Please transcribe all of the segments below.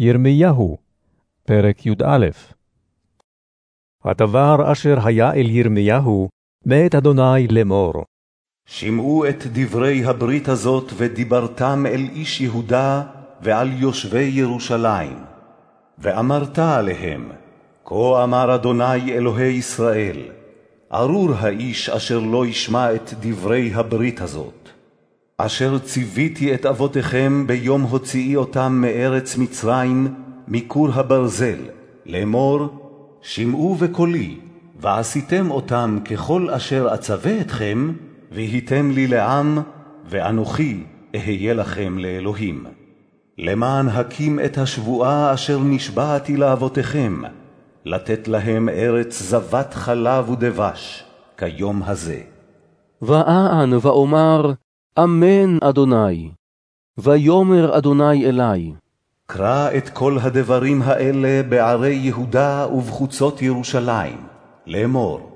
ירמיהו, פרק י"א הדבר אשר היה אל ירמיהו, מאת אדוני לאמור. שמעו את דברי הברית הזאת, ודיברתם אל איש יהודה ועל יושבי ירושלים. ואמרת עליהם, כה אמר אדוני אלוהי ישראל, ארור האיש אשר לא ישמע את דברי הברית הזאת. אשר ציוויתי את אבותיכם ביום הוציאי אותם מארץ מצרים, מכור הברזל, לאמור, שמעו בקולי, ועשיתם אותם ככל אשר אצווה אתכם, והייתם לי לעם, ואנוכי אהיה לכם לאלוהים. למען הקים את השבועה אשר נשבעתי לאבותיכם, לתת להם ארץ זבת חלב ודבש, כיום הזה. ואען ואומר, אמן, אדוני. ויאמר אדוני אלי, קרא את כל הדברים האלה בערי יהודה ובחוצות ירושלים, לאמור,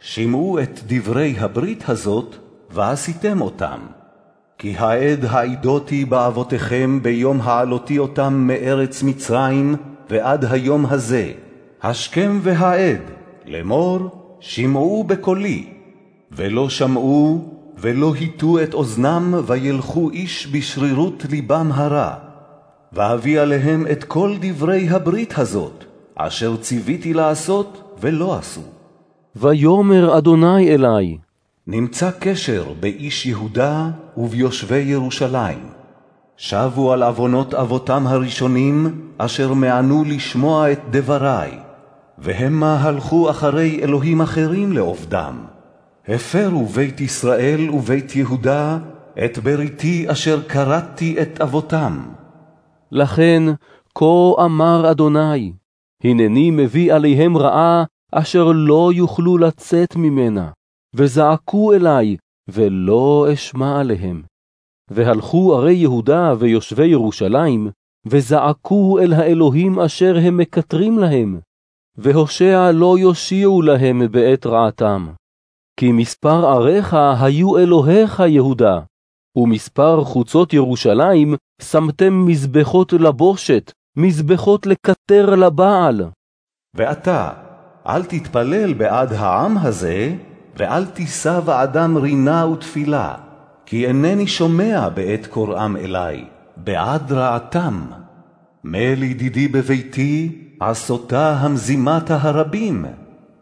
שמעו את דברי הברית הזאת, ועשיתם אותם. כי העד העידותי באבותיכם ביום העלותי אותם מארץ מצרים ועד היום הזה, השכם והעד, לאמור, שמעו בקולי, ולא שמעו ולא הטו את אוזנם, וילכו איש בשרירות לבם הרע. ואביא עליהם את כל דברי הברית הזאת, אשר ציוויתי לעשות, ולא עשו. ויאמר אדוני אלי, נמצא קשר באיש יהודה וביושבי ירושלים. שבו על עוונות אבותם הראשונים, אשר מענו לשמוע את דברי, והמה הלכו אחרי אלוהים אחרים לעובדם. הפרו בית ישראל ובית יהודה את בריתי אשר כרתתי את אבותם. לכן, כה אמר אדוני, הנני מביא עליהם רעה, אשר לא יוכלו לצאת ממנה, וזעקו אלי, ולא אשמע עליהם. והלכו ערי יהודה ויושבי ירושלים, וזעקו אל האלוהים אשר הם מקטרים להם, והושע לא יושיעו להם בעת רעתם. כי מספר עריך היו אלוהיך יהודה, ומספר חוצות ירושלים שמתם מזבחות לבושת, מזבחות לקטר לבעל. ואתה, אל תתפלל בעד העם הזה, ואל תישא בעדם רינה ותפילה, כי אינני שומע בעת קוראם אלי, בעד רעתם. מל ידידי בביתי, עשותה המזימתה הרבים,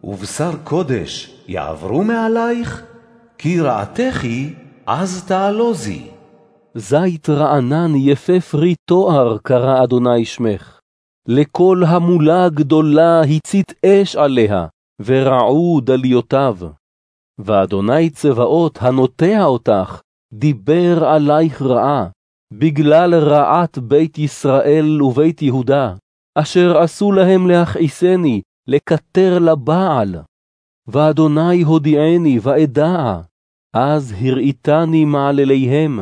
ובשר קודש יעברו מעלייך? כי רעתך אז תעלוזי. זית רענן יפה פרי תואר, קרא אדוני שמך. לכל המולה גדולה הצית אש עליה, ורעו דליותיו. ואדוני צבאות הנוטע אותך, דיבר עלייך רעה, בגלל רעת בית ישראל ובית יהודה, אשר עשו להם להכעיסני, לקטר לבעל. ואדוני הודיעני ואדע, אז הראיתני מעלליהם.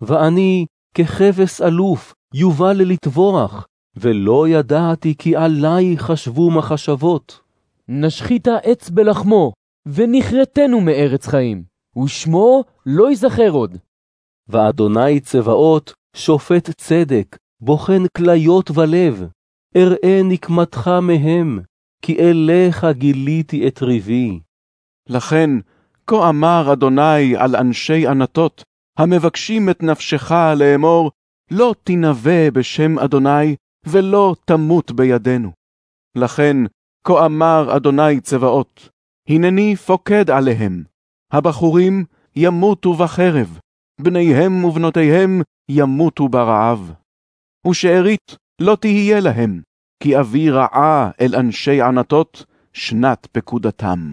ואני ככבש אלוף יובל לטבוח, ולא ידעתי כי עלי חשבו מחשבות. נשחית עץ בלחמו, ונכרתנו מארץ חיים, ושמו לא ייזכר עוד. ואדוני צבאות שופט צדק, בוחן כליות ולב, אראה נקמתך מהם, כי אליך גיליתי את ריבי. לכן, כה אמר אדוני על אנשי ענתות, המבקשים את נפשך לאמור, לא תנבא בשם אדוני, ולא תמות בידינו. לכן, כה אמר אדוני צבאות, הנני פוקד עליהם, הבחורים ימותו בחרב, בניהם ובנותיהם ימותו ברעב. ושארית לא תהיה להם, כי אביא רעה אל אנשי ענתות שנת פקודתם.